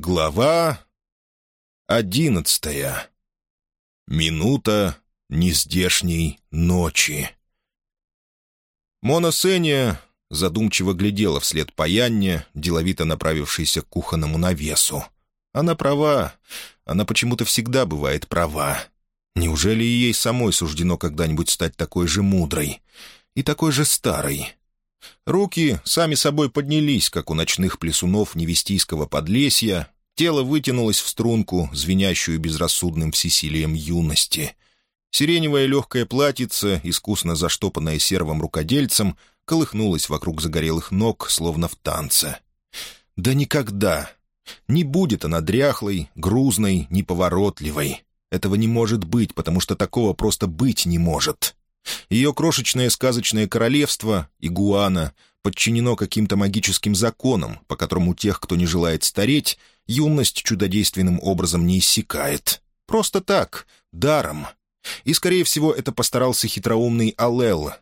Глава одиннадцатая. Минута нездешней ночи. Мона Сеня задумчиво глядела вслед Паянне, деловито направившейся к кухонному навесу. Она права. Она почему-то всегда бывает права. Неужели ей самой суждено когда-нибудь стать такой же мудрой и такой же старой? Руки сами собой поднялись, как у ночных плесунов невестийского подлесья, тело вытянулось в струнку, звенящую безрассудным всесилием юности. Сиреневое легкое платьице, искусно заштопанное сервом рукодельцем, колыхнулось вокруг загорелых ног, словно в танце. Да никогда! Не будет она дряхлой, грузной, неповоротливой. Этого не может быть, потому что такого просто быть не может. Ее крошечное сказочное королевство, Игуана, подчинено каким-то магическим законам, по которым у тех, кто не желает стареть, юность чудодейственным образом не иссякает. Просто так, даром. И, скорее всего, это постарался хитроумный Алел.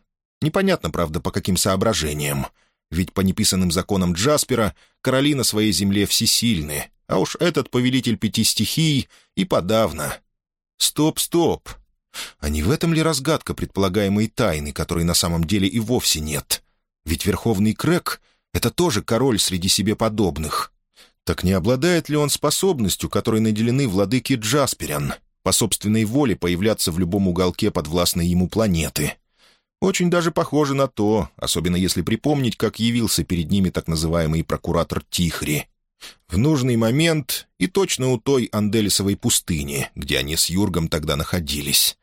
Непонятно, правда, по каким соображениям. Ведь по неписанным законам Джаспера короли на своей земле всесильны, а уж этот повелитель пяти стихий и подавно. Стоп, стоп. А не в этом ли разгадка предполагаемой тайны, которой на самом деле и вовсе нет? Ведь Верховный Крэк — это тоже король среди себе подобных. Так не обладает ли он способностью, которой наделены владыки Джасперян, по собственной воле появляться в любом уголке подвластной ему планеты? Очень даже похоже на то, особенно если припомнить, как явился перед ними так называемый прокуратор Тихри. В нужный момент и точно у той Анделисовой пустыни, где они с Юргом тогда находились.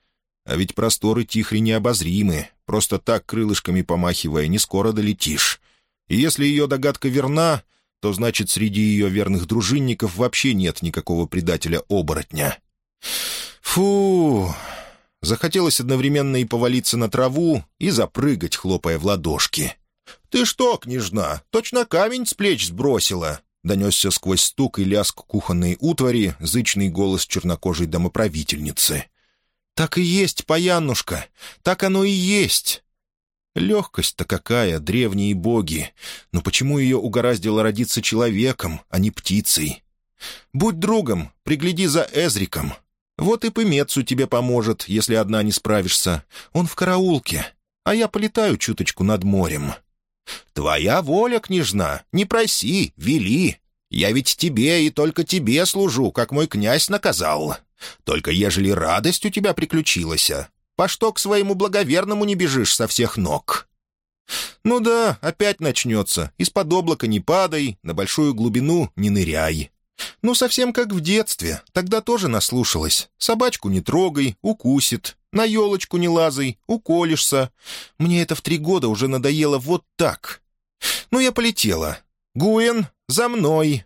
А ведь просторы Тихри необозримы, просто так крылышками помахивая не скоро долетишь. И если ее догадка верна, то значит среди ее верных дружинников вообще нет никакого предателя-оборотня. Фу! Захотелось одновременно и повалиться на траву, и запрыгать, хлопая в ладошки. «Ты что, княжна, точно камень с плеч сбросила?» Донесся сквозь стук и лязг кухонной утвари зычный голос чернокожей домоправительницы. «Так и есть, паянушка, так оно и есть!» Легкость-то какая, древние боги! Но почему ее угораздило родиться человеком, а не птицей? Будь другом, пригляди за Эзриком. Вот и Пымецу тебе поможет, если одна не справишься. Он в караулке, а я полетаю чуточку над морем. «Твоя воля, княжна, не проси, вели. Я ведь тебе и только тебе служу, как мой князь наказал. Только ежели радость у тебя приключилась, по что к своему благоверному не бежишь со всех ног?» «Ну да, опять начнется. Из-под облака не падай, на большую глубину не ныряй. Ну, совсем как в детстве. Тогда тоже наслушалась. Собачку не трогай, укусит. На елочку не лазай, уколешься. Мне это в три года уже надоело вот так. Ну, я полетела. Гуэн, за мной!»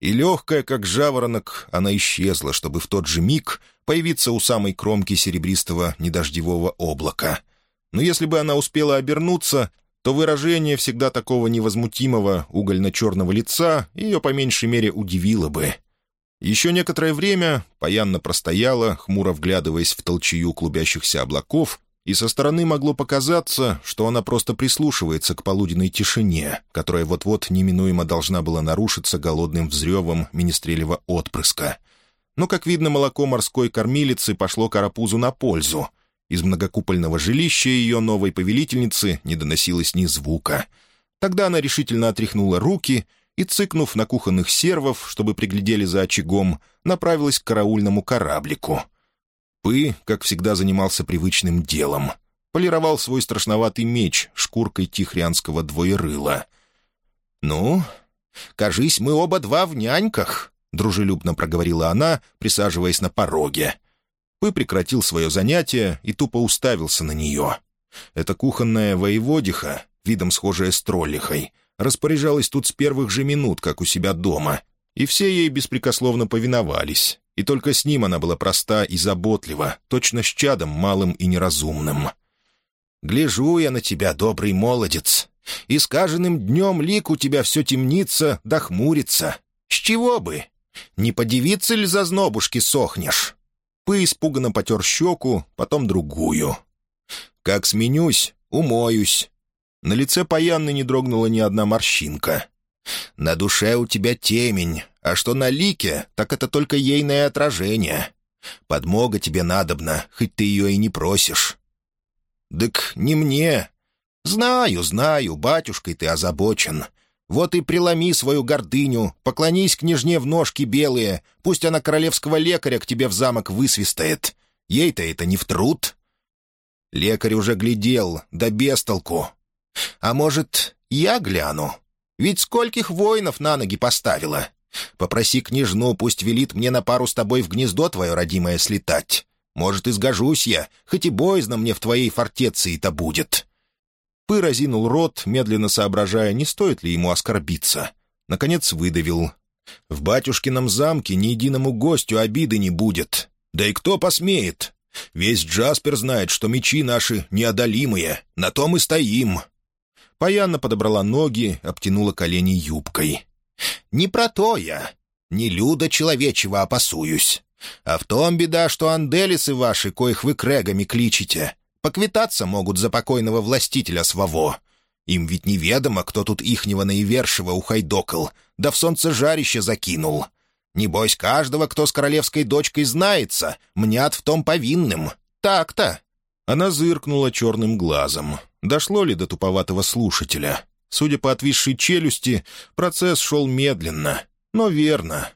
И легкая, как жаворонок, она исчезла, чтобы в тот же миг появиться у самой кромки серебристого недождевого облака. Но если бы она успела обернуться, то выражение всегда такого невозмутимого угольно-черного лица ее по меньшей мере удивило бы. Еще некоторое время Паянна простояла, хмуро вглядываясь в толчею клубящихся облаков, и со стороны могло показаться, что она просто прислушивается к полуденной тишине, которая вот-вот неминуемо должна была нарушиться голодным взревом министрелева отпрыска. Но, как видно, молоко морской кормилицы пошло карапузу на пользу. Из многокупольного жилища ее новой повелительницы не доносилось ни звука. Тогда она решительно отряхнула руки и, цыкнув на кухонных сервов, чтобы приглядели за очагом, направилась к караульному кораблику — Пы, как всегда, занимался привычным делом. Полировал свой страшноватый меч шкуркой тихрянского двоерыла. «Ну, кажись, мы оба два в няньках», — дружелюбно проговорила она, присаживаясь на пороге. Пы прекратил свое занятие и тупо уставился на нее. Эта кухонная воеводиха, видом схожая с троллихой, распоряжалась тут с первых же минут, как у себя дома, и все ей беспрекословно повиновались и только с ним она была проста и заботлива, точно с чадом малым и неразумным. «Гляжу я на тебя, добрый молодец, и с каждым днем лик у тебя все темнится да хмурится. С чего бы? Не подивиться ли за знобушки сохнешь?» Пы испуганно потер щеку, потом другую. «Как сменюсь, умоюсь». На лице Паянны не дрогнула ни одна морщинка. «На душе у тебя темень, а что на лике, так это только ейное отражение. Подмога тебе надобна, хоть ты ее и не просишь». «Так не мне. Знаю, знаю, батюшкой ты озабочен. Вот и преломи свою гордыню, поклонись княжне в ножки белые, пусть она королевского лекаря к тебе в замок высвистает. Ей-то это не в труд». Лекарь уже глядел, да без толку. «А может, я гляну? Ведь скольких воинов на ноги поставила? Попроси княжну, пусть велит мне на пару с тобой в гнездо твое родимое слетать. Может, и сгожусь я, хоть и боязно мне в твоей фортеции-то будет». Пы разинул рот, медленно соображая, не стоит ли ему оскорбиться. Наконец выдавил. «В батюшкином замке ни единому гостю обиды не будет. Да и кто посмеет? Весь Джаспер знает, что мечи наши неодолимые. На том и стоим». Паянна подобрала ноги, обтянула колени юбкой. «Не про то я. Не люда человечего опасуюсь. А в том беда, что анделисы ваши, коих вы крегами кличите, Поквитаться могут за покойного властителя Сваво. Им ведь неведомо, кто тут ихнего наивершего ухайдокал, да в солнце жарище закинул. Небось, каждого, кто с королевской дочкой знается, мнят в том повинным. Так-то». Она зыркнула черным глазом. Дошло ли до туповатого слушателя? Судя по отвисшей челюсти, процесс шел медленно, но верно.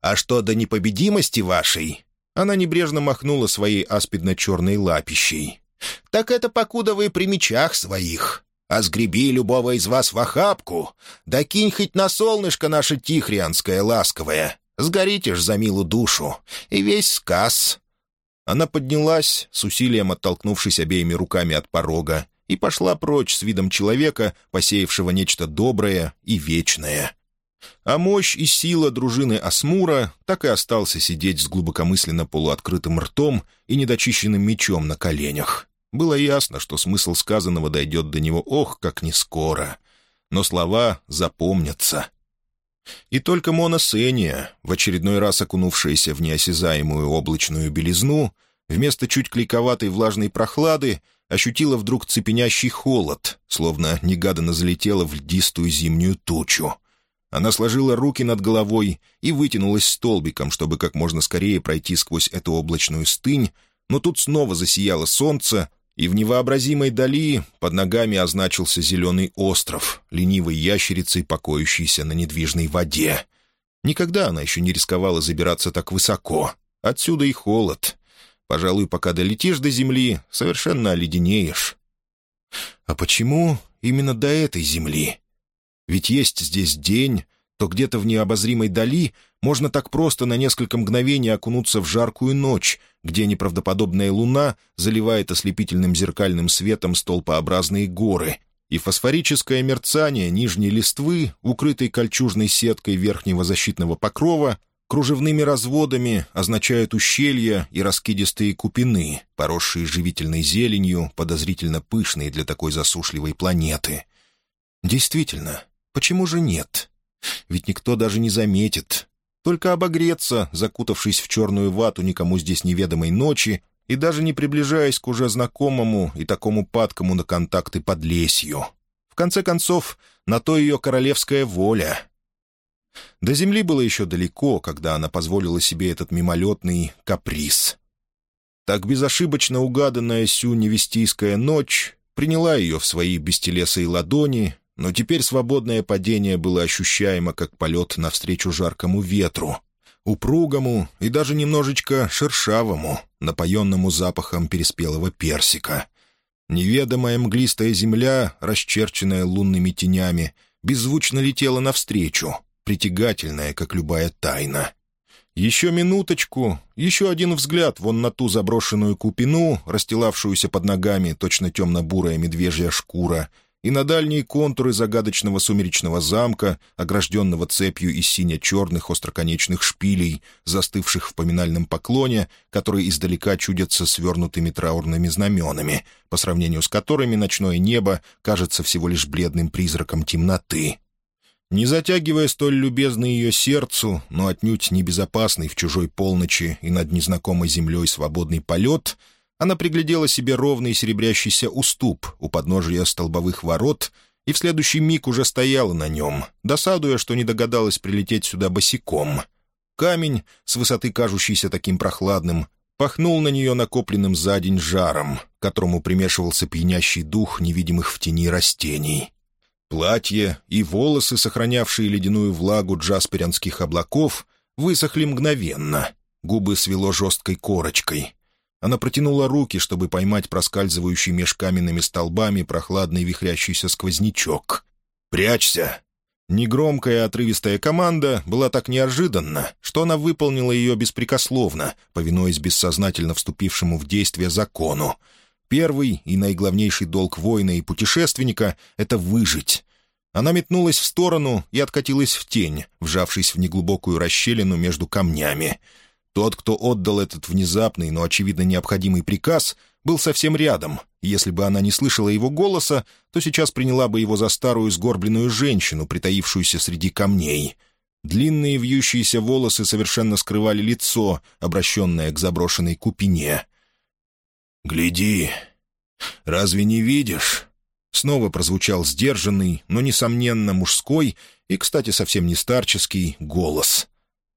«А что до непобедимости вашей? Она небрежно махнула своей аспидно-черной лапищей. «Так это покуда вы при мечах своих. А сгреби любого из вас в охапку, да кинь хоть на солнышко наше тихрианское ласковое. Сгорите ж за милу душу, и весь сказ». Она поднялась, с усилием оттолкнувшись обеими руками от порога, и пошла прочь с видом человека, посеявшего нечто доброе и вечное. А мощь и сила дружины Асмура так и остался сидеть с глубокомысленно полуоткрытым ртом и недочищенным мечом на коленях. Было ясно, что смысл сказанного дойдет до него ох, как не скоро. Но слова запомнятся. И только Мона Сения, в очередной раз окунувшаяся в неосязаемую облачную белизну, вместо чуть клейковатой влажной прохлады, ощутила вдруг цепенящий холод, словно негаданно залетела в льдистую зимнюю тучу. Она сложила руки над головой и вытянулась столбиком, чтобы как можно скорее пройти сквозь эту облачную стынь, но тут снова засияло солнце, и в невообразимой дали под ногами означился зеленый остров, ленивой ящерицей, покоящейся на недвижной воде. Никогда она еще не рисковала забираться так высоко. Отсюда и холод. Пожалуй, пока долетишь до земли, совершенно оледенеешь. А почему именно до этой земли? Ведь есть здесь день, то где-то в необозримой дали можно так просто на несколько мгновений окунуться в жаркую ночь, где неправдоподобная луна заливает ослепительным зеркальным светом столпообразные горы, и фосфорическое мерцание нижней листвы, укрытой кольчужной сеткой верхнего защитного покрова, кружевными разводами означают ущелья и раскидистые купины, поросшие живительной зеленью, подозрительно пышные для такой засушливой планеты. Действительно, Почему же нет? Ведь никто даже не заметит. Только обогреться, закутавшись в черную вату никому здесь неведомой ночи, и даже не приближаясь к уже знакомому и такому падкому на контакты подлесью. В конце концов, на то ее королевская воля. До земли было еще далеко, когда она позволила себе этот мимолетный каприз. Так безошибочно угаданная сю невестийская ночь приняла ее в свои бестелесые ладони но теперь свободное падение было ощущаемо как полет навстречу жаркому ветру, упругому и даже немножечко шершавому, напоенному запахом переспелого персика. Неведомая мглистая земля, расчерченная лунными тенями, беззвучно летела навстречу, притягательная, как любая тайна. Еще минуточку, еще один взгляд вон на ту заброшенную купину, расстилавшуюся под ногами, точно темно-бурая медвежья шкура — и на дальние контуры загадочного сумеречного замка, огражденного цепью из сине-черных остроконечных шпилей, застывших в поминальном поклоне, которые издалека чудятся свернутыми траурными знаменами, по сравнению с которыми ночное небо кажется всего лишь бледным призраком темноты. Не затягивая столь любезный ее сердцу, но отнюдь небезопасный в чужой полночи и над незнакомой землей свободный полет — она приглядела себе ровный серебрящийся уступ у подножия столбовых ворот и в следующий миг уже стояла на нем, досадуя, что не догадалась прилететь сюда босиком. Камень, с высоты кажущийся таким прохладным, пахнул на нее накопленным за день жаром, которому примешивался пьянящий дух невидимых в тени растений. Платье и волосы, сохранявшие ледяную влагу джасперянских облаков, высохли мгновенно, губы свело жесткой корочкой. Она протянула руки, чтобы поймать проскальзывающий меж каменными столбами прохладный вихрящийся сквознячок. «Прячься!» Негромкая отрывистая команда была так неожиданна, что она выполнила ее беспрекословно, повинуясь бессознательно вступившему в действие закону. Первый и наиглавнейший долг воина и путешественника — это выжить. Она метнулась в сторону и откатилась в тень, вжавшись в неглубокую расщелину между камнями — тот, кто отдал этот внезапный, но, очевидно, необходимый приказ, был совсем рядом. Если бы она не слышала его голоса, то сейчас приняла бы его за старую сгорбленную женщину, притаившуюся среди камней. Длинные вьющиеся волосы совершенно скрывали лицо, обращенное к заброшенной купине. «Гляди! Разве не видишь?» Снова прозвучал сдержанный, но, несомненно, мужской и, кстати, совсем не старческий голос —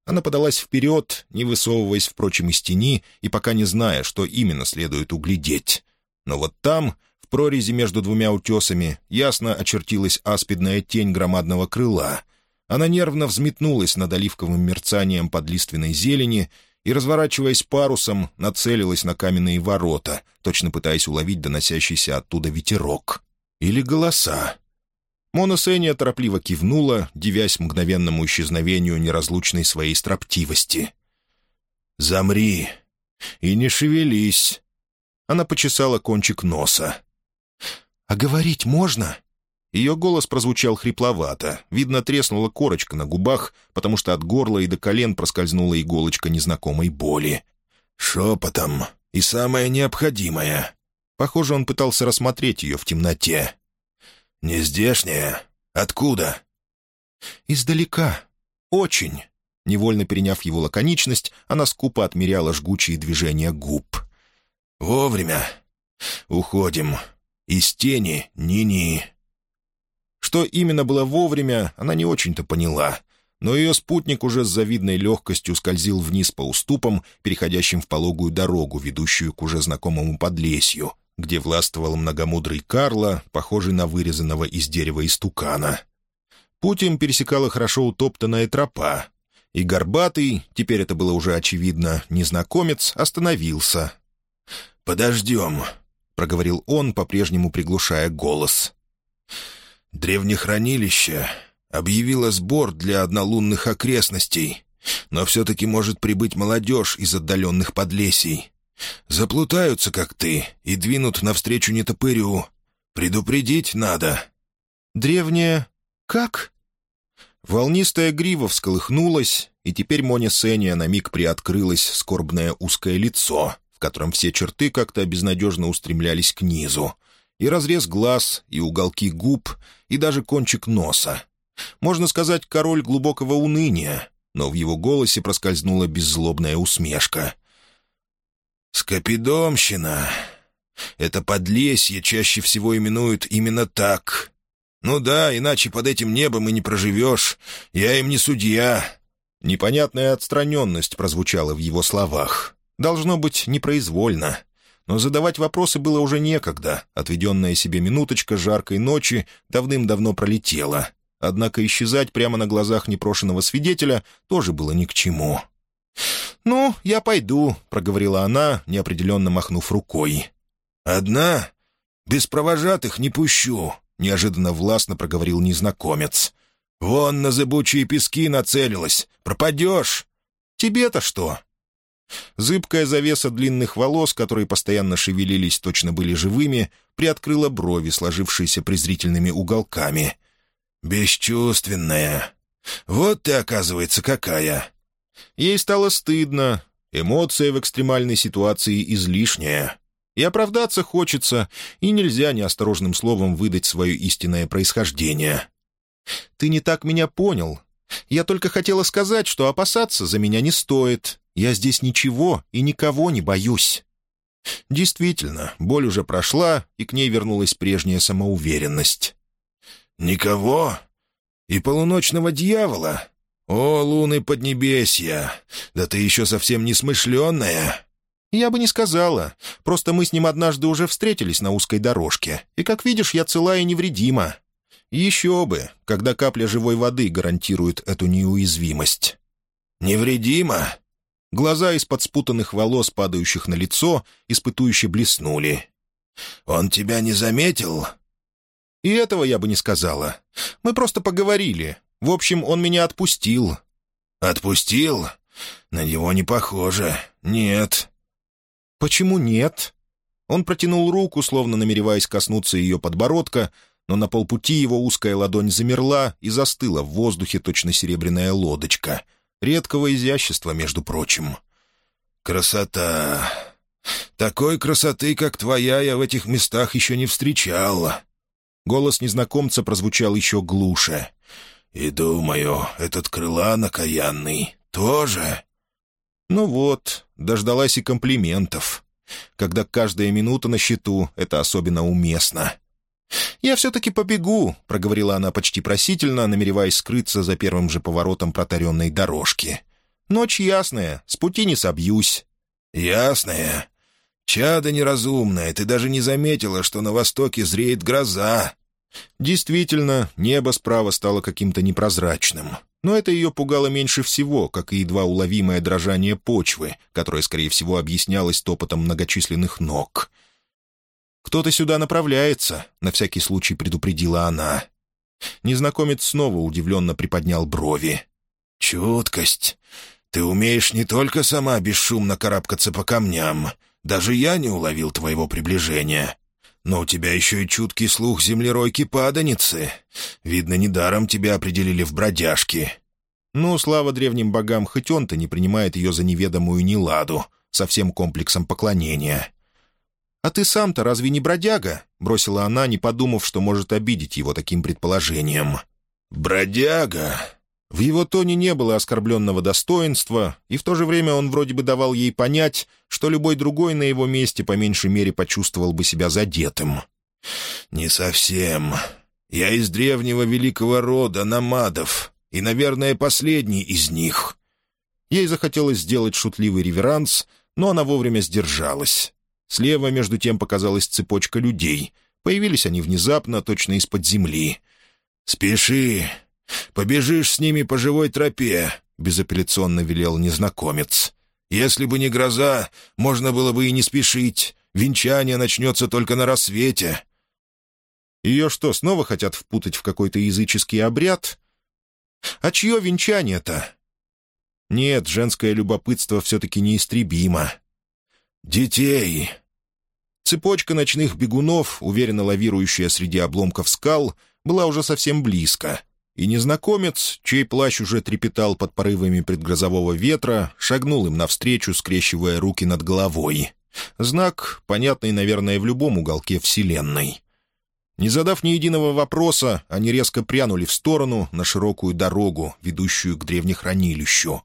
она подалась вперед, не высовываясь, впрочем, из тени и пока не зная, что именно следует углядеть. Но вот там, в прорези между двумя утесами, ясно очертилась аспидная тень громадного крыла. Она нервно взметнулась над оливковым мерцанием подлиственной зелени и, разворачиваясь парусом, нацелилась на каменные ворота, точно пытаясь уловить доносящийся оттуда ветерок. Или голоса. Мона Сеня торопливо кивнула, дивясь мгновенному исчезновению неразлучной своей строптивости. «Замри и не шевелись!» Она почесала кончик носа. «А говорить можно?» Ее голос прозвучал хрипловато. Видно, треснула корочка на губах, потому что от горла и до колен проскользнула иголочка незнакомой боли. «Шепотом. И самое необходимое». Похоже, он пытался рассмотреть ее в темноте. «Не здешняя? Откуда?» «Издалека. Очень». Невольно переняв его лаконичность, она скупо отмеряла жгучие движения губ. «Вовремя. Уходим. Из тени ни-ни». Что именно было вовремя, она не очень-то поняла, но ее спутник уже с завидной легкостью скользил вниз по уступам, переходящим в пологую дорогу, ведущую к уже знакомому подлесью, где властвовал многомудрый Карло, похожий на вырезанного из дерева истукана. Путь им пересекала хорошо утоптанная тропа, и горбатый, теперь это было уже очевидно, незнакомец, остановился. «Подождем», — проговорил он, по-прежнему приглушая голос. «Древнехранилище объявило сбор для однолунных окрестностей, но все-таки может прибыть молодежь из отдаленных подлесий. Заплутаются, как ты, и двинут навстречу нетопырю. Предупредить надо». «Древняя... как?» Волнистая грива всколыхнулась, и теперь Моне Сеня на миг приоткрылось скорбное узкое лицо, в котором все черты как-то безнадежно устремлялись к низу. И разрез глаз, и уголки губ, и даже кончик носа. Можно сказать, король глубокого уныния, но в его голосе проскользнула беззлобная усмешка — «Скопидомщина. Это подлесье чаще всего именуют именно так. Ну да, иначе под этим небом и не проживешь. Я им не судья». Непонятная отстраненность прозвучала в его словах. Должно быть, непроизвольно. Но задавать вопросы было уже некогда. Отведенная себе минуточка жаркой ночи давным-давно пролетела. Однако исчезать прямо на глазах непрошенного свидетеля тоже было ни к чему. «Ну, я пойду», — проговорила она, неопределенно махнув рукой. «Одна? Без провожатых не пущу», — неожиданно властно проговорил незнакомец. «Вон на зыбучие пески нацелилась. Пропадешь!» «Тебе-то что?» Зыбкая завеса длинных волос, которые постоянно шевелились, точно были живыми, приоткрыла брови, сложившиеся презрительными уголками. «Бесчувственная. Вот ты, оказывается, какая!» Ей стало стыдно. Эмоция в экстремальной ситуации излишняя. И оправдаться хочется, и нельзя неосторожным словом выдать свое истинное происхождение. «Ты не так меня понял. Я только хотела сказать, что опасаться за меня не стоит. Я здесь ничего и никого не боюсь». Действительно, боль уже прошла, и к ней вернулась прежняя самоуверенность. «Никого? И полуночного дьявола? О, луны Поднебесья! Да ты еще совсем не смышленная!» «Я бы не сказала. Просто мы с ним однажды уже встретились на узкой дорожке. И, как видишь, я цела и невредима. Еще бы, когда капля живой воды гарантирует эту неуязвимость». «Невредима?» Глаза из-под спутанных волос, падающих на лицо, испытующе блеснули. «Он тебя не заметил?» «И этого я бы не сказала. Мы просто поговорили. В общем, он меня отпустил». «Отпустил? На него не похоже. Нет». «Почему нет?» Он протянул руку, словно намереваясь коснуться ее подбородка, но на полпути его узкая ладонь замерла и застыла в воздухе точно серебряная лодочка. Редкого изящества, между прочим. «Красота! Такой красоты, как твоя, я в этих местах еще не встречала». Голос незнакомца прозвучал еще глуше. «И думаю, этот крылан окаянный тоже...» Ну вот, дождалась и комплиментов. Когда каждая минута на счету, это особенно уместно. «Я все-таки побегу», — проговорила она почти просительно, намереваясь скрыться за первым же поворотом протаренной дорожки. «Ночь ясная, с пути не собьюсь». «Ясная? Чада неразумная, ты даже не заметила, что на востоке зреет гроза». Действительно, небо справа стало каким-то непрозрачным. Но это ее пугало меньше всего, как и едва уловимое дрожание почвы, которое, скорее всего, объяснялось топотом многочисленных ног. «Кто-то сюда направляется», — на всякий случай предупредила она. Незнакомец снова удивленно приподнял брови. «Чуткость. Ты умеешь не только сама бесшумно карабкаться по камням. Даже я не уловил твоего приближения. Но у тебя еще и чуткий слух землеройки-паданицы. Видно, недаром тебя определили в бродяжки». Ну, слава древним богам, хоть он-то не принимает ее за неведомую неладу, со всем комплексом поклонения. «А ты сам-то разве не бродяга?» — бросила она, не подумав, что может обидеть его таким предположением. «Бродяга?» В его тоне не было оскорбленного достоинства, и в то же время он вроде бы давал ей понять, что любой другой на его месте по меньшей мере почувствовал бы себя задетым. «Не совсем. Я из древнего великого рода намадов, и, наверное, последний из них». Ей захотелось сделать шутливый реверанс, но она вовремя сдержалась. Слева, между тем, показалась цепочка людей. Появились они внезапно, точно из-под земли. «Спеши, «Побежишь с ними по живой тропе», — безапелляционно велел незнакомец. «Если бы не гроза, можно было бы и не спешить. Венчание начнется только на рассвете». Ее что, снова хотят впутать в какой-то языческий обряд? А чье венчание-то? Нет, женское любопытство все-таки неистребимо. «Детей!» Цепочка ночных бегунов, уверенно лавирующая среди обломков скал, была уже совсем близко и незнакомец, чей плащ уже трепетал под порывами предгрозового ветра, шагнул им навстречу, скрещивая руки над головой. Знак, понятный, наверное, в любом уголке Вселенной. Не задав ни единого вопроса, они резко прянули в сторону на широкую дорогу, ведущую к древнехранилищу.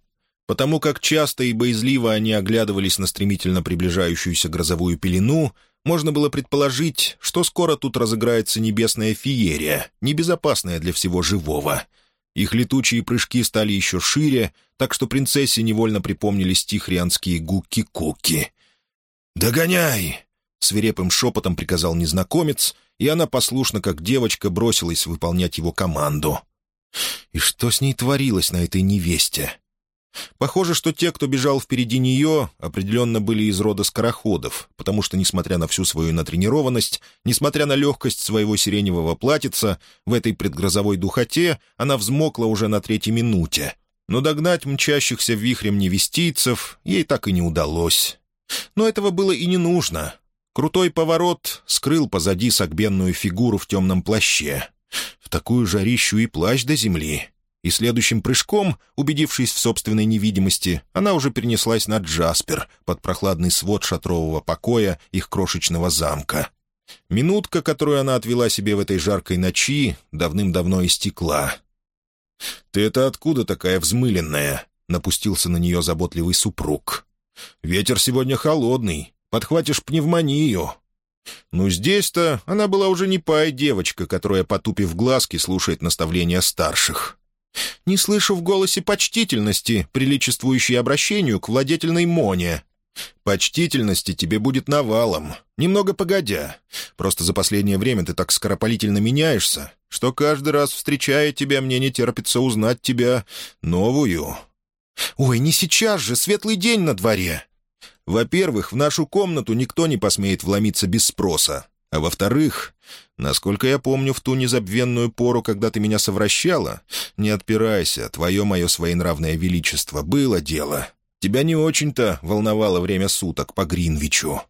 Потому как часто и боязливо они оглядывались на стремительно приближающуюся грозовую пелену, можно было предположить, что скоро тут разыграется небесная феерия, небезопасная для всего живого. Их летучие прыжки стали еще шире, так что принцессе невольно припомнились тихрианские гуки-куки. «Догоняй!» — свирепым шепотом приказал незнакомец, и она послушно, как девочка, бросилась выполнять его команду. И что с ней творилось на этой невесте? Похоже, что те, кто бежал впереди нее, определенно были из рода скороходов, потому что, несмотря на всю свою натренированность, несмотря на легкость своего сиреневого платьица, в этой предгрозовой духоте она взмокла уже на третьей минуте. Но догнать мчащихся вихрем невестийцев ей так и не удалось. Но этого было и не нужно. Крутой поворот скрыл позади согбенную фигуру в темном плаще. В такую жарищу и плащ до земли и следующим прыжком, убедившись в собственной невидимости, она уже перенеслась на Джаспер под прохладный свод шатрового покоя их крошечного замка. Минутка, которую она отвела себе в этой жаркой ночи, давным-давно истекла. «Ты это откуда такая взмыленная?» — напустился на нее заботливый супруг. «Ветер сегодня холодный. Подхватишь пневмонию». Ну, здесь-то она была уже не пай-девочка, которая, потупив глазки, слушает наставления старших. Не слышу в голосе почтительности, приличествующей обращению к владетельной Моне. Почтительности тебе будет навалом, немного погодя. Просто за последнее время ты так скоропалительно меняешься, что каждый раз, встречая тебя, мне не терпится узнать тебя новую. Ой, не сейчас же, светлый день на дворе. Во-первых, в нашу комнату никто не посмеет вломиться без спроса. А во-вторых, насколько я помню в ту незабвенную пору, когда ты меня совращала, не отпирайся, твое мое своенравное величество, было дело. Тебя не очень-то волновало время суток по Гринвичу.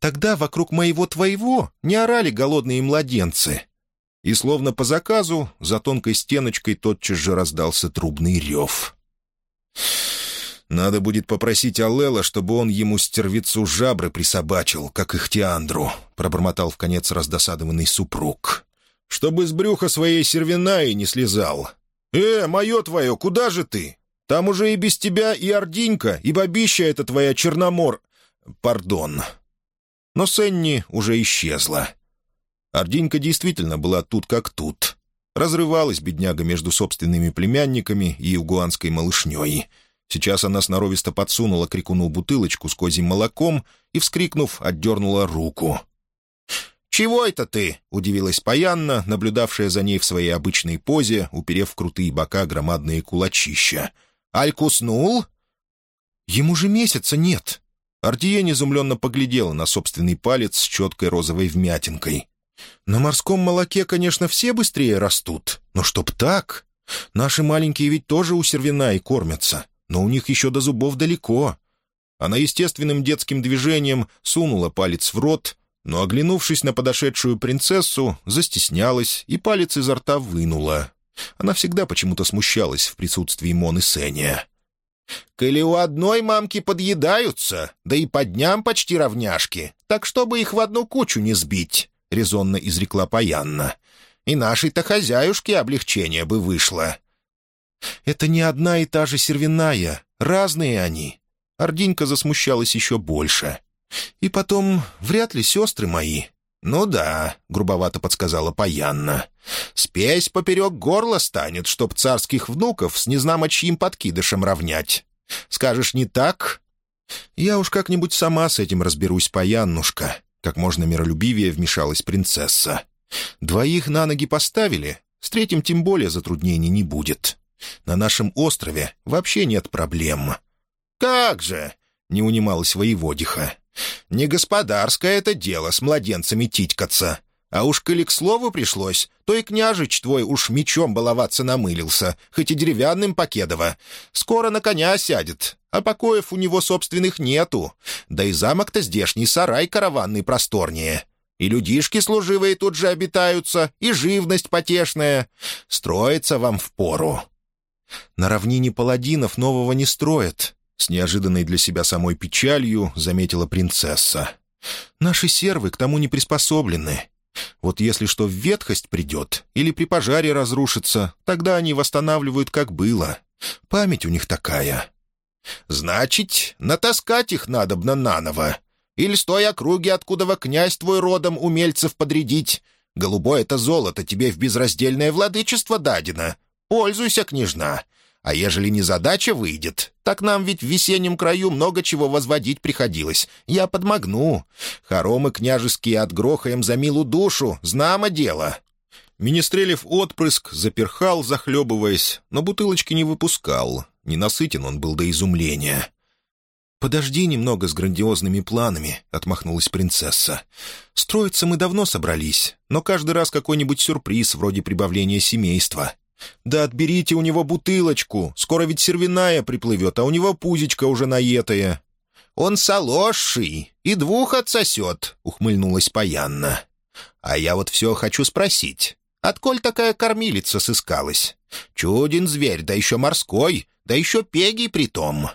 Тогда вокруг моего твоего не орали голодные младенцы. И словно по заказу, за тонкой стеночкой тотчас же раздался трубный рев. Надо будет попросить Аллела, чтобы он ему стервицу жабры присобачил, как их Теандру», — пробормотал в конец раздосадованный супруг. «Чтобы с брюха своей сервинаи не слезал. Э, мое твое, куда же ты? Там уже и без тебя и Ординька, и бабища эта твоя Черномор... Пардон». Но Сенни уже исчезла. Ординька действительно была тут как тут. Разрывалась бедняга между собственными племянниками и югуанской малышней — Сейчас она сноровисто подсунула крикуну бутылочку с козьим молоком и, вскрикнув, отдернула руку. «Чего это ты?» — удивилась Паянна, наблюдавшая за ней в своей обычной позе, уперев крутые бока громадные кулачища. «Аль куснул?» «Ему же месяца нет!» Ардиен изумленно поглядела на собственный палец с четкой розовой вмятинкой. «На морском молоке, конечно, все быстрее растут, но чтоб так! Наши маленькие ведь тоже у сервина и кормятся но у них еще до зубов далеко. Она естественным детским движением сунула палец в рот, но, оглянувшись на подошедшую принцессу, застеснялась и палец изо рта вынула. Она всегда почему-то смущалась в присутствии Моны Сения. «Коли у одной мамки подъедаются, да и по дням почти равняшки, так чтобы их в одну кучу не сбить», — резонно изрекла Паянна. «И нашей-то хозяюшке облегчение бы вышло. «Это не одна и та же сервиная. Разные они». Ординька засмущалась еще больше. «И потом, вряд ли сестры мои». «Ну да», — грубовато подсказала Паянна. «Спесь поперек горла станет, чтоб царских внуков с незнамо чьим подкидышем равнять. Скажешь, не так?» «Я уж как-нибудь сама с этим разберусь, Паяннушка», — как можно миролюбивее вмешалась принцесса. «Двоих на ноги поставили, с третьим тем более затруднений не будет. На нашем острове вообще нет проблем». «Как же!» — не унималась воеводиха. «Не господарское это дело с младенцами титькаться. А уж коли к слову пришлось, то и княжич твой уж мечом баловаться намылился, хоть и деревянным покедово. Скоро на коня сядет, а покоев у него собственных нету. Да и замок-то здешний сарай караванный просторнее. И людишки служивые тут же обитаются, и живность потешная. Строится вам в пору. На равнине паладинов нового не строят», — с неожиданной для себя самой печалью заметила принцесса. «Наши сервы к тому не приспособлены. Вот если что в ветхость придет или при пожаре разрушится, тогда они восстанавливают, как было. Память у них такая». «Значит, натаскать их надобно наново. Или с той округи, откуда во князь твой родом умельцев подрядить. Голубое это золото тебе в безраздельное владычество дадено. Пользуйся, княжна. А ежели не задача выйдет, так нам ведь в весеннем краю много чего возводить приходилось. Я подмогну. Хоромы княжеские отгрохаем за милу душу, знамо дело». Министрелев отпрыск заперхал, захлебываясь, но бутылочки не выпускал. Ненасытен он был до изумления. «Подожди немного с грандиозными планами», — отмахнулась принцесса. «Строиться мы давно собрались, но каждый раз какой-нибудь сюрприз вроде прибавления семейства. «Да отберите у него бутылочку, скоро ведь сервиная приплывет, а у него пузечка уже наетая». «Он солоший и двух отсосет», — ухмыльнулась Паянна. «А я вот все хочу спросить, отколь такая кормилица сыскалась? Чуден зверь, да еще морской, да еще пегий притом».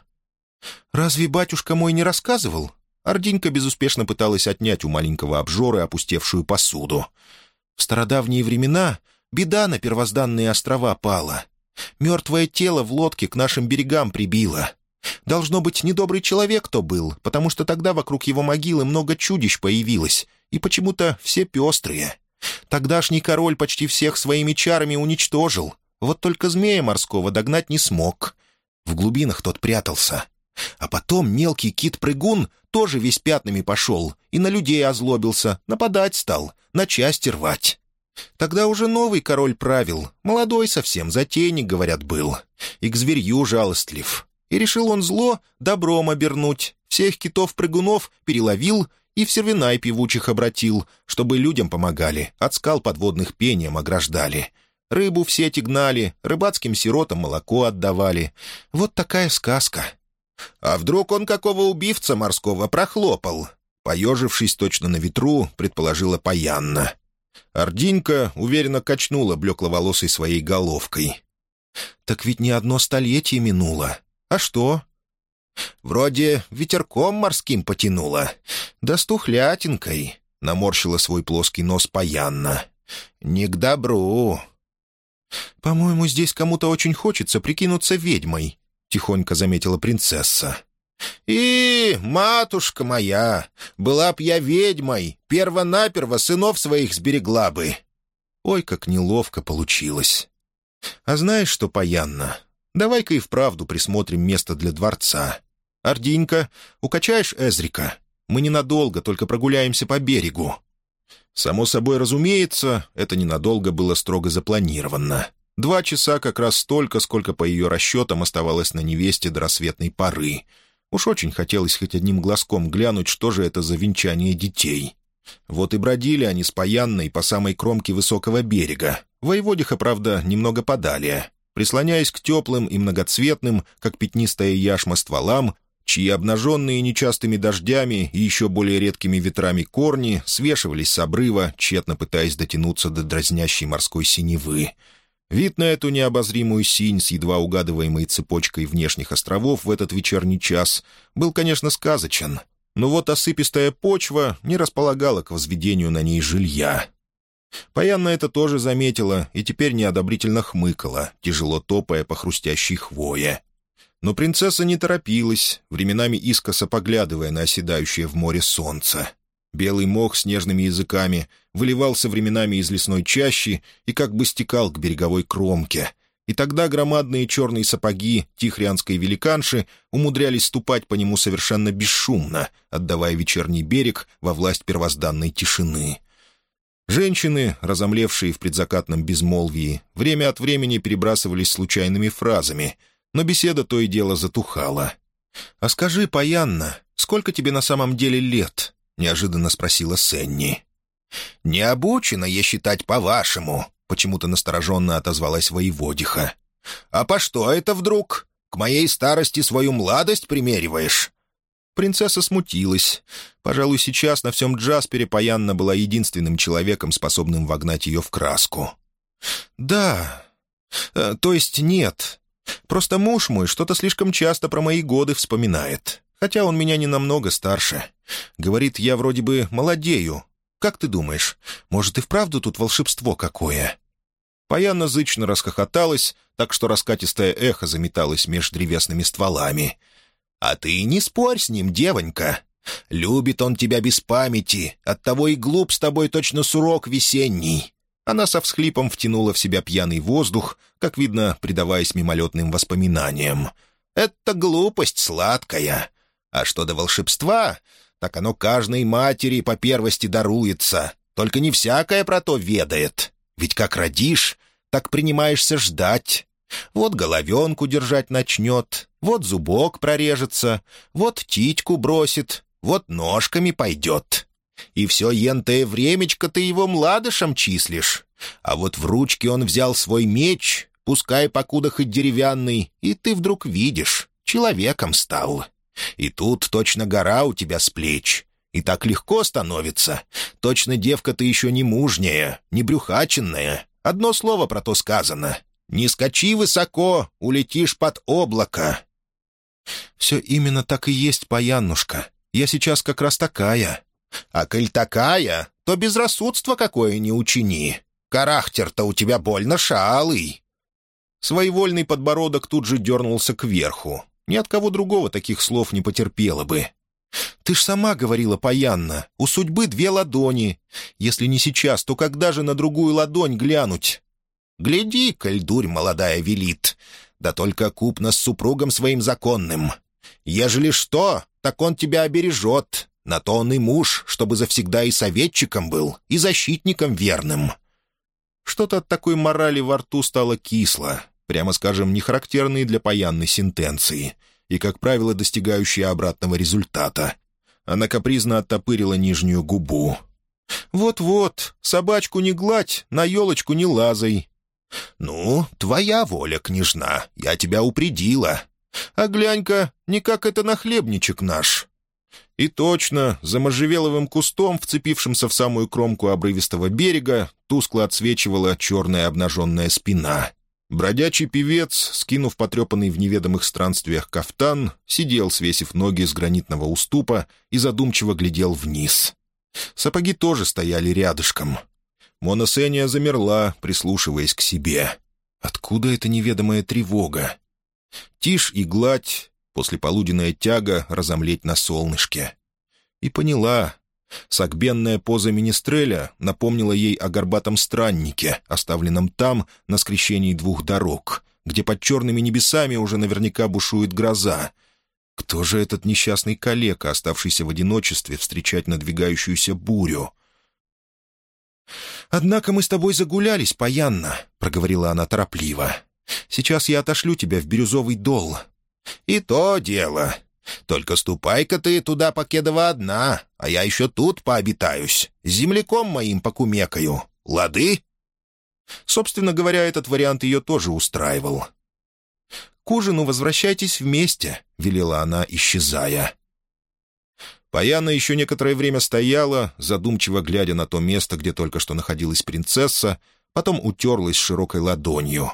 «Разве батюшка мой не рассказывал?» Ординька безуспешно пыталась отнять у маленького обжора опустевшую посуду. «В стародавние времена Беда на первозданные острова пала. Мертвое тело в лодке к нашим берегам прибило. Должно быть, недобрый человек то был, потому что тогда вокруг его могилы много чудищ появилось, и почему-то все пестрые. Тогдашний король почти всех своими чарами уничтожил, вот только змея морского догнать не смог. В глубинах тот прятался. А потом мелкий кит-прыгун тоже весь пятнами пошел и на людей озлобился, нападать стал, на части рвать. Тогда уже новый король правил, молодой совсем, затейник, говорят, был, и к зверью жалостлив. И решил он зло добром обернуть, всех китов-прыгунов переловил и в сервинай певучих обратил, чтобы людям помогали, от скал подводных пением ограждали. Рыбу в сети гнали, рыбацким сиротам молоко отдавали. Вот такая сказка. А вдруг он какого убивца морского прохлопал? Поежившись точно на ветру, предположила Паянна. Ординька уверенно качнула блекловолосой своей головкой. «Так ведь не одно столетие минуло. А что?» «Вроде ветерком морским потянуло. Да с тухлятинкой», — наморщила свой плоский нос Паянна. «Не к добру». «По-моему, здесь кому-то очень хочется прикинуться ведьмой», — тихонько заметила принцесса. «И, матушка моя, была б я ведьмой, перво-наперво сынов своих сберегла бы». Ой, как неловко получилось. «А знаешь что, Паянна, давай-ка и вправду присмотрим место для дворца. Ординька, укачаешь Эзрика? Мы ненадолго, только прогуляемся по берегу». Само собой разумеется, это ненадолго было строго запланировано. Два часа как раз столько, сколько по ее расчетам оставалось на невесте до рассветной поры. Уж очень хотелось хоть одним глазком глянуть, что же это за венчание детей. Вот и бродили они с Паянной по самой кромке высокого берега. Воеводиха, правда, немного подалее. Прислоняясь к теплым и многоцветным, как пятнистая яшма стволам, чьи обнаженные нечастыми дождями и еще более редкими ветрами корни свешивались с обрыва, тщетно пытаясь дотянуться до дразнящей морской синевы — Вид на эту необозримую синь с едва угадываемой цепочкой внешних островов в этот вечерний час был, конечно, сказочен, но вот осыпистая почва не располагала к возведению на ней жилья. Паянна это тоже заметила и теперь неодобрительно хмыкала, тяжело топая по хрустящей хвое. Но принцесса не торопилась, временами искоса поглядывая на оседающее в море солнце. Белый мох с нежными языками выливался временами из лесной чащи и как бы стекал к береговой кромке. И тогда громадные черные сапоги тихрянской великанши умудрялись ступать по нему совершенно бесшумно, отдавая вечерний берег во власть первозданной тишины. Женщины, разомлевшие в предзакатном безмолвии, время от времени перебрасывались случайными фразами, но беседа то и дело затухала. «А скажи, Паянна, сколько тебе на самом деле лет?» — неожиданно спросила Сенни. «Не обучена я считать по-вашему», — почему-то настороженно отозвалась воеводиха. «А по что это вдруг? К моей старости свою младость примериваешь?» Принцесса смутилась. Пожалуй, сейчас на всем Джаспере Паянна была единственным человеком, способным вогнать ее в краску. «Да. Э, то есть нет. Просто муж мой что-то слишком часто про мои годы вспоминает хотя он меня не намного старше. Говорит, я вроде бы молодею. Как ты думаешь, может и вправду тут волшебство какое?» Паяна зычно расхохоталась, так что раскатистое эхо заметалось меж древесными стволами. «А ты не спорь с ним, девонька. Любит он тебя без памяти, оттого и глуп с тобой точно сурок весенний». Она со всхлипом втянула в себя пьяный воздух, как видно, предаваясь мимолетным воспоминаниям. «Это глупость сладкая. А что до волшебства, так оно каждой матери по первости даруется. Только не всякая про то ведает. Ведь как родишь, так принимаешься ждать. Вот головенку держать начнет, вот зубок прорежется, вот титьку бросит, вот ножками пойдет. И все ентое времечко ты его младышем числишь. А вот в ручке он взял свой меч, пускай покуда хоть деревянный, и ты вдруг видишь, человеком стал. И тут точно гора у тебя с плеч. И так легко становится. Точно девка ты еще не мужняя, не брюхаченная. Одно слово про то сказано. Не скачи высоко, улетишь под облако. Все именно так и есть, Паяннушка. Я сейчас как раз такая. А коль такая, то безрассудство какое не учини. Характер-то у тебя больно шалый. Своевольный подбородок тут же дернулся кверху. Ни от кого другого таких слов не потерпела бы. Ты ж сама говорила паянно, у судьбы две ладони. Если не сейчас, то когда же на другую ладонь глянуть? Гляди, коль дурь молодая велит. Да только купно с супругом своим законным. Ежели что, так он тебя обережет. На то он и муж, чтобы завсегда и советчиком был, и защитником верным». Что-то от такой морали во рту стало кисло, прямо скажем, не характерные для паянной сентенции, и, как правило, достигающие обратного результата. Она капризно оттопырила нижнюю губу. «Вот-вот, собачку не гладь, на елочку не лазай». «Ну, твоя воля, княжна, я тебя упредила. А глянь-ка, не как это нахлебничек наш». И точно, за можжевеловым кустом, вцепившимся в самую кромку обрывистого берега, тускло отсвечивала черная обнаженная спина. Бродячий певец, скинув потрепанный в неведомых странствиях кафтан, сидел, свесив ноги с гранитного уступа и задумчиво глядел вниз. Сапоги тоже стояли рядышком. Мона Сения замерла, прислушиваясь к себе. Откуда эта неведомая тревога? Тишь и гладь, послеполуденная тяга разомлеть на солнышке. И поняла. Сагбенная поза министреля напомнила ей о горбатом страннике, оставленном там, на скрещении двух дорог, где под черными небесами уже наверняка бушует гроза. Кто же этот несчастный калека, оставшийся в одиночестве, встречать надвигающуюся бурю? «Однако мы с тобой загулялись, Паянна», — проговорила она торопливо. «Сейчас я отошлю тебя в бирюзовый дол. «И то дело. Только ступай-ка ты туда, Покедова, одна, а я еще тут пообитаюсь, с земляком моим покумекаю. Лады?» Собственно говоря, этот вариант ее тоже устраивал. «К ужину возвращайтесь вместе», — велела она, исчезая. Паяна еще некоторое время стояла, задумчиво глядя на то место, где только что находилась принцесса, потом утерлась широкой ладонью.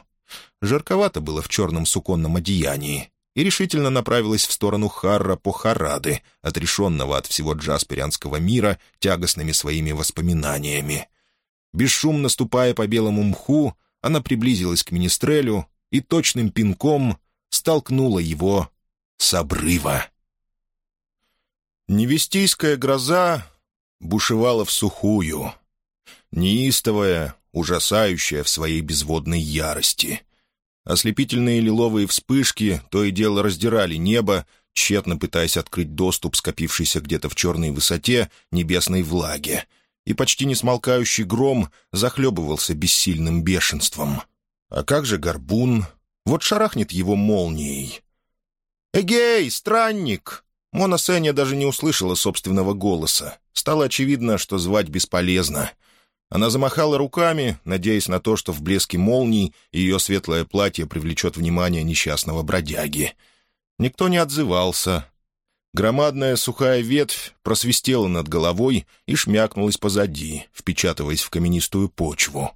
Жарковато было в черном суконном одеянии и решительно направилась в сторону Харра Похарады, отрешенного от всего джасперианского мира тягостными своими воспоминаниями. Бесшумно ступая по белому мху, она приблизилась к Министрелю и точным пинком столкнула его с обрыва. Невестийская гроза бушевала в сухую, неистовая, ужасающая в своей безводной ярости — Ослепительные лиловые вспышки то и дело раздирали небо, тщетно пытаясь открыть доступ скопившейся где-то в черной высоте небесной влаге, и почти не смолкающий гром захлебывался бессильным бешенством. А как же горбун? Вот шарахнет его молнией. «Эгей, странник!» Мона Сеня даже не услышала собственного голоса. Стало очевидно, что звать бесполезно. Она замахала руками, надеясь на то, что в блеске молний ее светлое платье привлечет внимание несчастного бродяги. Никто не отзывался. Громадная сухая ветвь просвистела над головой и шмякнулась позади, впечатываясь в каменистую почву.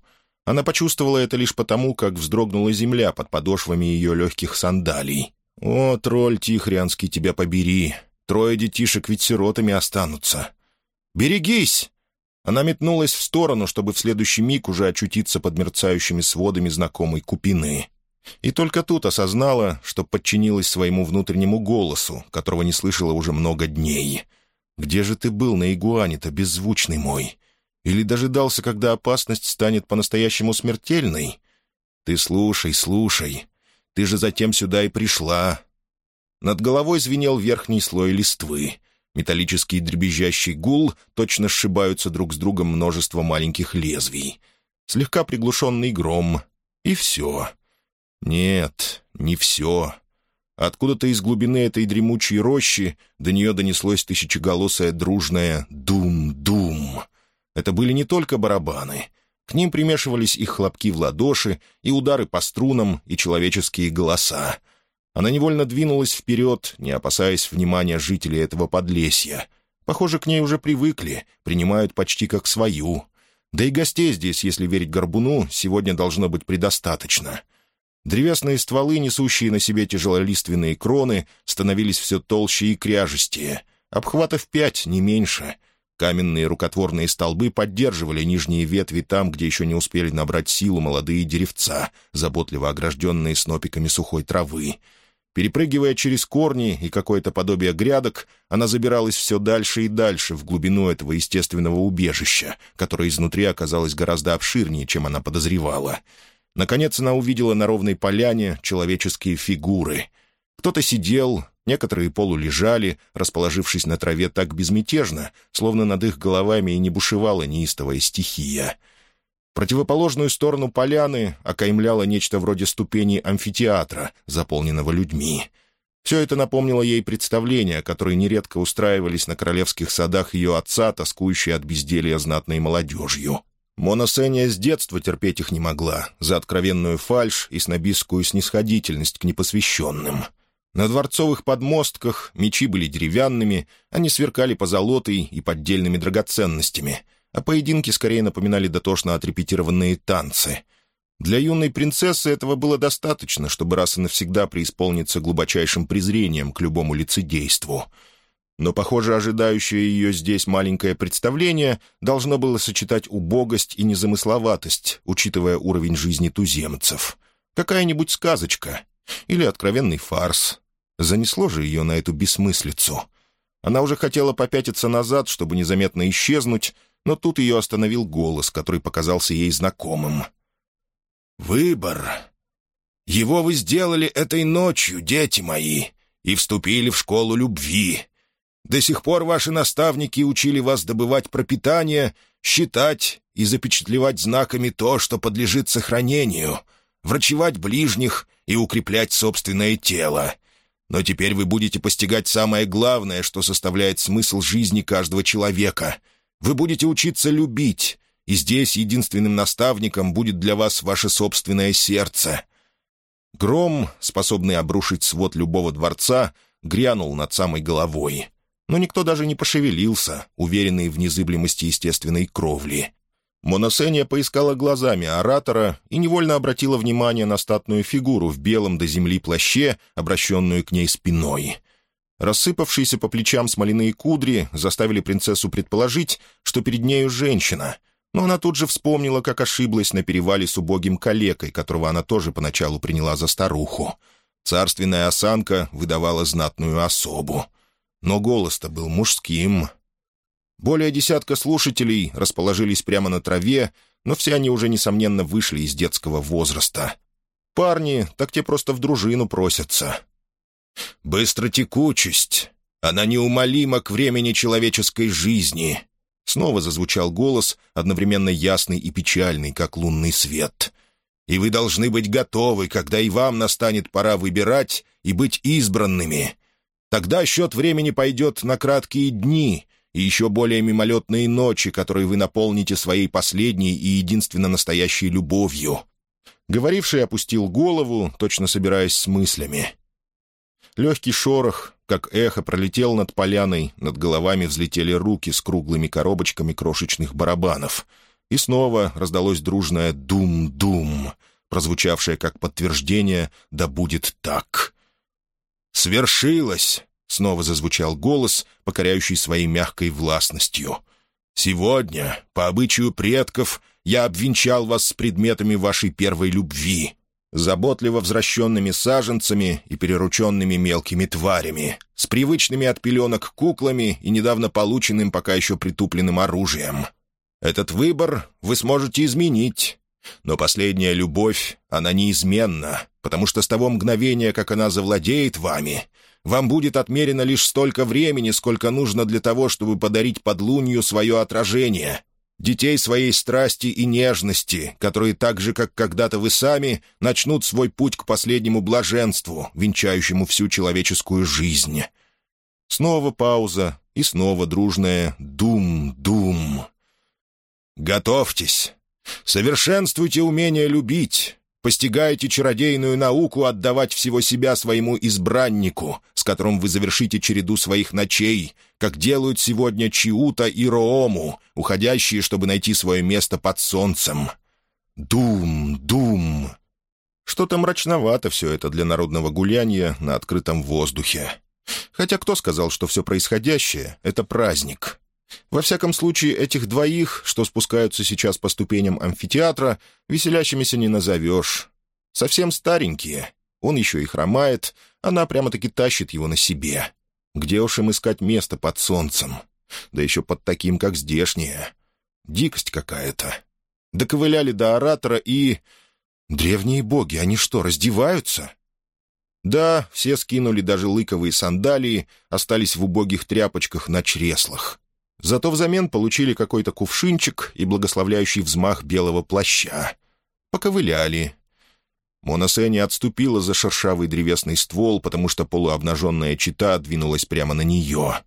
Она почувствовала это лишь потому, как вздрогнула земля под подошвами ее легких сандалий. «О, тролль тихрянский, тебя побери! Трое детишек ведь сиротами останутся!» «Берегись!» Она метнулась в сторону, чтобы в следующий миг уже очутиться под мерцающими сводами знакомой купины. И только тут осознала, что подчинилась своему внутреннему голосу, которого не слышала уже много дней. «Где же ты был на игуане-то, беззвучный мой? Или дожидался, когда опасность станет по-настоящему смертельной? Ты слушай, слушай. Ты же затем сюда и пришла». Над головой звенел верхний слой листвы. Металлический дребезжащий гул точно сшибаются друг с другом множество маленьких лезвий. Слегка приглушенный гром. И все. Нет, не все. Откуда-то из глубины этой дремучей рощи до нее донеслось тысячеголосое дружное «дум-дум». Это были не только барабаны. К ним примешивались их хлопки в ладоши, и удары по струнам, и человеческие голоса — она невольно двинулась вперед, не опасаясь внимания жителей этого подлесья. Похоже, к ней уже привыкли, принимают почти как свою. Да и гостей здесь, если верить Горбуну, сегодня должно быть предостаточно. Древесные стволы, несущие на себе тяжелолиственные кроны, становились все толще и кряжестее. Обхватов пять, не меньше. Каменные рукотворные столбы поддерживали нижние ветви там, где еще не успели набрать силу молодые деревца, заботливо огражденные снопиками сухой травы. Перепрыгивая через корни и какое-то подобие грядок, она забиралась все дальше и дальше в глубину этого естественного убежища, которое изнутри оказалось гораздо обширнее, чем она подозревала. Наконец она увидела на ровной поляне человеческие фигуры. Кто-то сидел, некоторые полулежали, расположившись на траве так безмятежно, словно над их головами и не бушевала неистовая стихия — Противоположную сторону поляны окаймляло нечто вроде ступени амфитеатра, заполненного людьми. Все это напомнило ей представления, которые нередко устраивались на королевских садах ее отца, тоскующей от безделья знатной молодежью. Мона Сеня с детства терпеть их не могла за откровенную фальшь и снобистскую снисходительность к непосвященным. На дворцовых подмостках мечи были деревянными, они сверкали позолотой и поддельными драгоценностями — а поединки скорее напоминали дотошно отрепетированные танцы. Для юной принцессы этого было достаточно, чтобы раз и навсегда преисполниться глубочайшим презрением к любому лицедейству. Но, похоже, ожидающее ее здесь маленькое представление должно было сочетать убогость и незамысловатость, учитывая уровень жизни туземцев. Какая-нибудь сказочка или откровенный фарс. Занесло же ее на эту бессмыслицу. Она уже хотела попятиться назад, чтобы незаметно исчезнуть, но тут ее остановил голос, который показался ей знакомым. «Выбор. Его вы сделали этой ночью, дети мои, и вступили в школу любви. До сих пор ваши наставники учили вас добывать пропитание, считать и запечатлевать знаками то, что подлежит сохранению, врачевать ближних и укреплять собственное тело. Но теперь вы будете постигать самое главное, что составляет смысл жизни каждого человека — вы будете учиться любить, и здесь единственным наставником будет для вас ваше собственное сердце». Гром, способный обрушить свод любого дворца, грянул над самой головой. Но никто даже не пошевелился, уверенный в незыблемости естественной кровли. Моносения поискала глазами оратора и невольно обратила внимание на статную фигуру в белом до земли плаще, обращенную к ней спиной. Рассыпавшиеся по плечам смоляные кудри заставили принцессу предположить, что перед нею женщина, но она тут же вспомнила, как ошиблась на перевале с убогим калекой, которого она тоже поначалу приняла за старуху. Царственная осанка выдавала знатную особу. Но голос-то был мужским. Более десятка слушателей расположились прямо на траве, но все они уже, несомненно, вышли из детского возраста. Парни, так те просто в дружину просятся. «Быстротекучесть. Она неумолима к времени человеческой жизни». Снова зазвучал голос, одновременно ясный и печальный, как лунный свет. «И вы должны быть готовы, когда и вам настанет пора выбирать и быть избранными. Тогда счет времени пойдет на краткие дни и еще более мимолетные ночи, которые вы наполните своей последней и единственно настоящей любовью». Говоривший опустил голову, точно собираясь с мыслями. Легкий шорох, как эхо, пролетел над поляной, над головами взлетели руки с круглыми коробочками крошечных барабанов. И снова раздалось дружное «дум-дум», прозвучавшее как подтверждение «да будет так». «Свершилось!» — снова зазвучал голос, покоряющий своей мягкой властностью. «Сегодня, по обычаю предков, я обвенчал вас с предметами вашей первой любви заботливо возвращенными саженцами и перерученными мелкими тварями, с привычными от пеленок куклами и недавно полученным пока еще притупленным оружием. Этот выбор вы сможете изменить, но последняя любовь, она неизменна, потому что с того мгновения, как она завладеет вами, вам будет отмерено лишь столько времени, сколько нужно для того, чтобы подарить подлунью свое отражение, детей своей страсти и нежности, которые так же, как когда-то вы сами, начнут свой путь к последнему блаженству, венчающему всю человеческую жизнь. Снова пауза и снова дружная «дум-дум». «Готовьтесь! Совершенствуйте умение любить!» постигаете чародейную науку отдавать всего себя своему избраннику, с которым вы завершите череду своих ночей, как делают сегодня Чиута и Роому, уходящие, чтобы найти свое место под солнцем. Дум, дум. Что-то мрачновато все это для народного гуляния на открытом воздухе. Хотя кто сказал, что все происходящее — это праздник? Во всяком случае, этих двоих, что спускаются сейчас по ступеням амфитеатра, веселящимися не назовешь. Совсем старенькие. Он еще и хромает, она прямо-таки тащит его на себе. Где уж им искать место под солнцем? Да еще под таким, как здешнее. Дикость какая-то. Доковыляли до оратора и... Древние боги, они что, раздеваются? Да, все скинули даже лыковые сандалии, остались в убогих тряпочках на чреслах. Зато взамен получили какой-то кувшинчик и благословляющий взмах белого плаща. Поковыляли. Моносене отступила за шершавый древесный ствол, потому что полуобнаженная чита двинулась прямо на нее.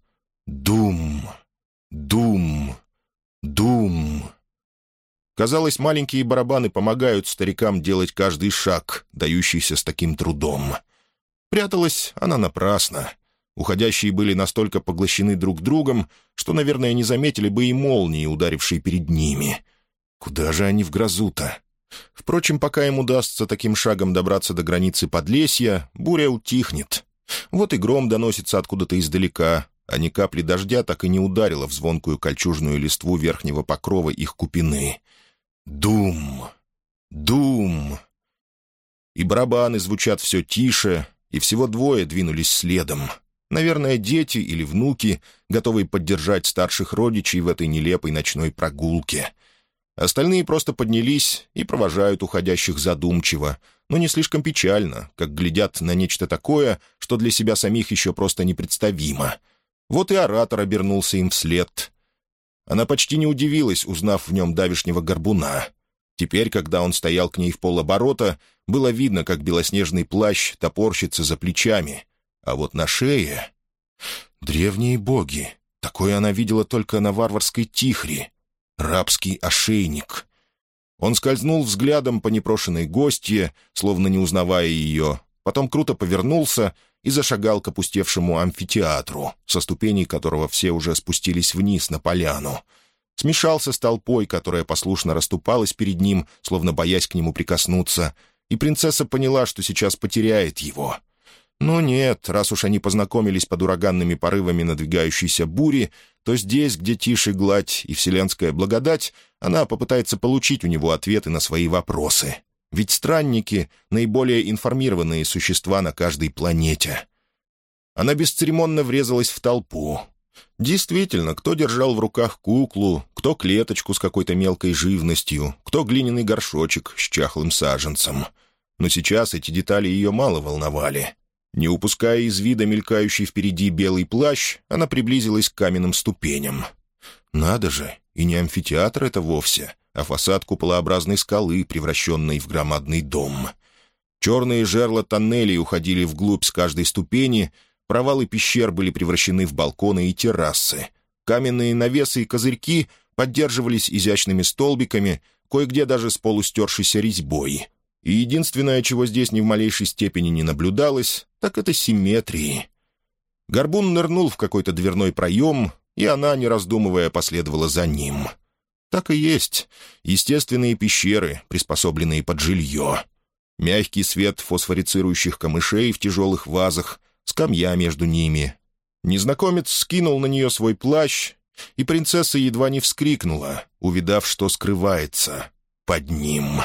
Дум, дум, дум. Казалось, маленькие барабаны помогают старикам делать каждый шаг, дающийся с таким трудом. Пряталась она напрасно. Уходящие были настолько поглощены друг другом, что, наверное, не заметили бы и молнии, ударившей перед ними. Куда же они в грозу-то? Впрочем, пока им удастся таким шагом добраться до границы Подлесья, буря утихнет. Вот и гром доносится откуда-то издалека, а ни капли дождя так и не ударило в звонкую кольчужную листву верхнего покрова их купины. Дум! Дум! И барабаны звучат все тише, и всего двое двинулись следом. Наверное, дети или внуки, готовые поддержать старших родичей в этой нелепой ночной прогулке. Остальные просто поднялись и провожают уходящих задумчиво, но не слишком печально, как глядят на нечто такое, что для себя самих еще просто непредставимо. Вот и оратор обернулся им вслед. Она почти не удивилась, узнав в нем давишнего горбуна. Теперь, когда он стоял к ней в полоборота, было видно, как белоснежный плащ топорщится за плечами. А вот на шее... Древние боги. Такое она видела только на варварской тихре рабский ошейник. Он скользнул взглядом по непрошенной гостье, словно не узнавая ее, потом круто повернулся и зашагал к опустевшему амфитеатру, со ступеней которого все уже спустились вниз на поляну. Смешался с толпой, которая послушно расступалась перед ним, словно боясь к нему прикоснуться, и принцесса поняла, что сейчас потеряет его — но нет, раз уж они познакомились под ураганными порывами надвигающейся бури, то здесь, где тише гладь и вселенская благодать, она попытается получить у него ответы на свои вопросы. Ведь странники — наиболее информированные существа на каждой планете. Она бесцеремонно врезалась в толпу. Действительно, кто держал в руках куклу, кто клеточку с какой-то мелкой живностью, кто глиняный горшочек с чахлым саженцем. Но сейчас эти детали ее мало волновали. Не упуская из вида мелькающий впереди белый плащ, она приблизилась к каменным ступеням. Надо же, и не амфитеатр это вовсе, а фасад куполообразной скалы, превращенной в громадный дом. Черные жерла тоннелей уходили вглубь с каждой ступени, провалы пещер были превращены в балконы и террасы. Каменные навесы и козырьки поддерживались изящными столбиками, кое-где даже с полустершейся резьбой — и единственное, чего здесь ни в малейшей степени не наблюдалось, так это симметрии. Горбун нырнул в какой-то дверной проем, и она, не раздумывая, последовала за ним. Так и есть. Естественные пещеры, приспособленные под жилье. Мягкий свет фосфорицирующих камышей в тяжелых вазах, скамья между ними. Незнакомец скинул на нее свой плащ, и принцесса едва не вскрикнула, увидав, что скрывается под ним.